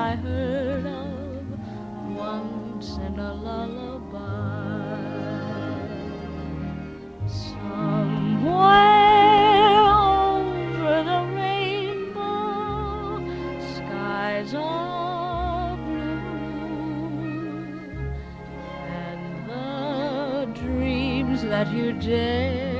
I heard of once in a lullaby. Somewhere over the rainbow, skies are blue, and the dreams that you dare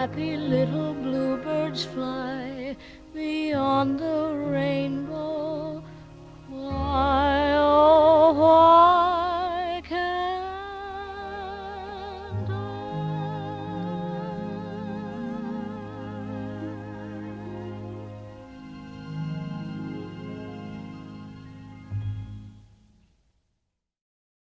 happy little bluebirds fly beyond the